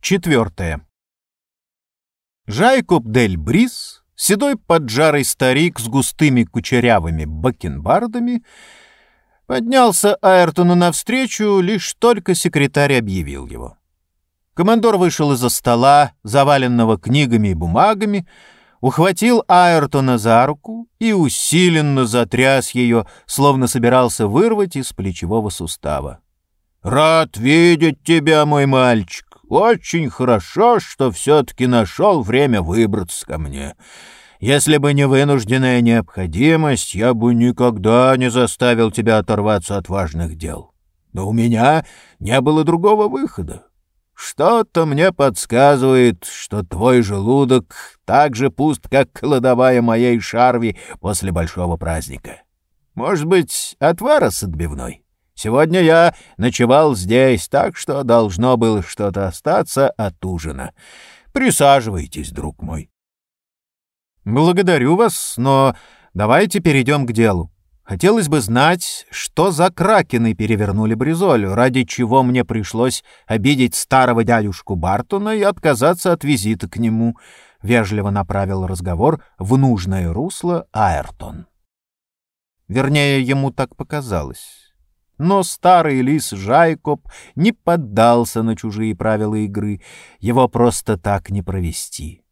Четвертое. Жайкоб дель Брис, седой поджарый старик с густыми кучерявыми бакенбардами, поднялся Айртону навстречу, лишь только секретарь объявил его. Командор вышел из-за стола, заваленного книгами и бумагами, ухватил Айртона за руку и усиленно затряс ее, словно собирался вырвать из плечевого сустава. «Рад видеть тебя, мой мальчик. Очень хорошо, что все-таки нашел время выбраться ко мне. Если бы не вынужденная необходимость, я бы никогда не заставил тебя оторваться от важных дел. Но у меня не было другого выхода. Что-то мне подсказывает, что твой желудок так же пуст, как кладовая моей шарви после большого праздника. Может быть, отвара с отбивной?» Сегодня я ночевал здесь, так что должно было что-то остаться от ужина. Присаживайтесь, друг мой. Благодарю вас, но давайте перейдем к делу. Хотелось бы знать, что за кракены перевернули Бризолю, ради чего мне пришлось обидеть старого дядюшку Бартона и отказаться от визита к нему. Вежливо направил разговор в нужное русло Айртон. Вернее, ему так показалось но старый лис Жайкоп не поддался на чужие правила игры. Его просто так не провести.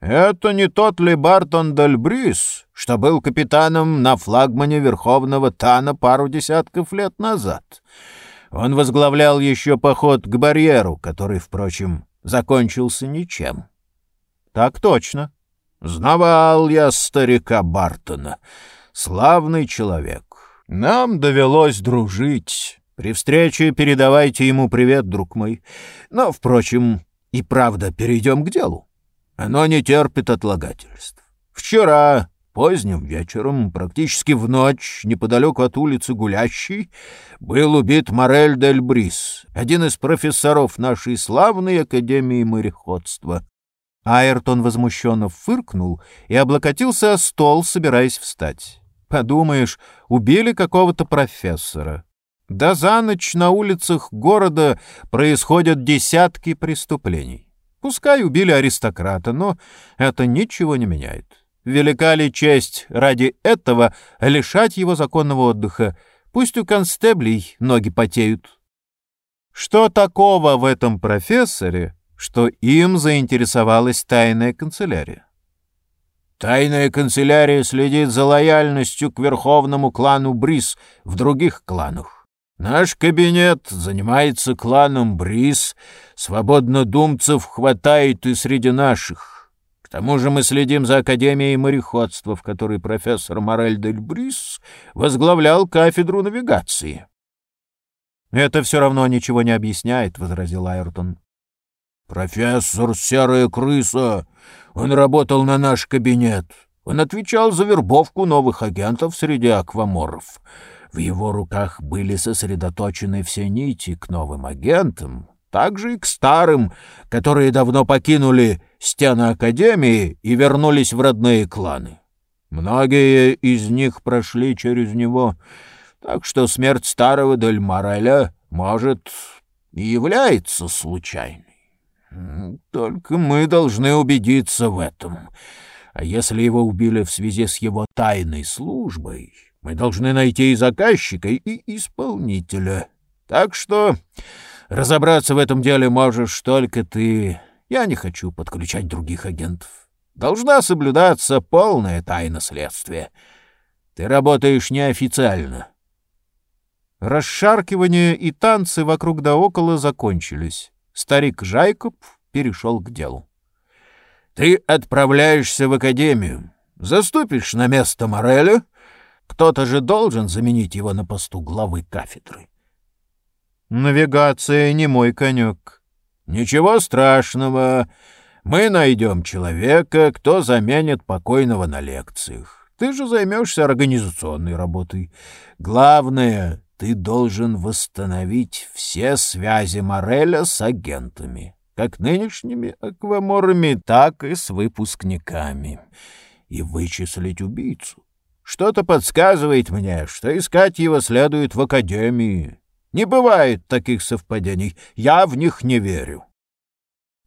«Это не тот ли Бартон Дальбрис, что был капитаном на флагмане Верховного Тана пару десятков лет назад? Он возглавлял еще поход к барьеру, который, впрочем, закончился ничем». «Так точно. Знавал я старика Бартона. Славный человек. Нам довелось дружить. При встрече передавайте ему привет, друг мой. Но, впрочем, и правда, перейдем к делу. Оно не терпит отлагательств. Вчера, поздним вечером, практически в ночь, неподалеку от улицы Гулящей, был убит Морель Дель Брис, один из профессоров нашей славной Академии мореходства. Айртон возмущенно фыркнул и облокотился о стол, собираясь встать. Подумаешь, убили какого-то профессора. Да за ночь на улицах города происходят десятки преступлений. Пускай убили аристократа, но это ничего не меняет. Велика ли честь ради этого лишать его законного отдыха? Пусть у констеблей ноги потеют. Что такого в этом профессоре, что им заинтересовалась тайная канцелярия? Тайная канцелярия следит за лояльностью к верховному клану Брис в других кланах. Наш кабинет занимается кланом Брис, свободнодумцев хватает и среди наших. К тому же мы следим за Академией мореходства, в которой профессор Морель дель Брис возглавлял кафедру навигации. «Это все равно ничего не объясняет», — возразил Айртон. «Профессор Серая Крыса он работал на наш кабинет. Он отвечал за вербовку новых агентов среди акваморов. В его руках были сосредоточены все нити к новым агентам, также и к старым, которые давно покинули стены Академии и вернулись в родные кланы. Многие из них прошли через него, так что смерть старого Дель Мореля, может, и является случайной. Только мы должны убедиться в этом. А если его убили в связи с его тайной службой, мы должны найти и заказчика, и исполнителя. Так что разобраться в этом деле можешь только ты. Я не хочу подключать других агентов. Должна соблюдаться полная тайна следствия. Ты работаешь неофициально. Расшаркивание и танцы вокруг да около закончились старик Жайкоб перешел к делу. «Ты отправляешься в академию, заступишь на место Мореля. Кто-то же должен заменить его на посту главы кафедры». «Навигация не мой конек». «Ничего страшного. Мы найдем человека, кто заменит покойного на лекциях. Ты же займешься организационной работой. Главное, ты должен восстановить все связи Мореля с агентами, как нынешними акваморами, так и с выпускниками, и вычислить убийцу. Что-то подсказывает мне, что искать его следует в Академии. Не бывает таких совпадений, я в них не верю.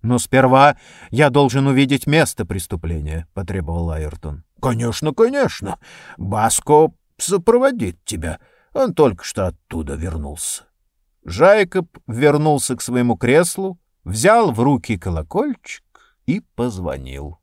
Но сперва я должен увидеть место преступления, — потребовал Айртон. — Конечно, конечно. Баско сопроводит тебя. Он только что оттуда вернулся. Жайкоб вернулся к своему креслу, взял в руки колокольчик и позвонил.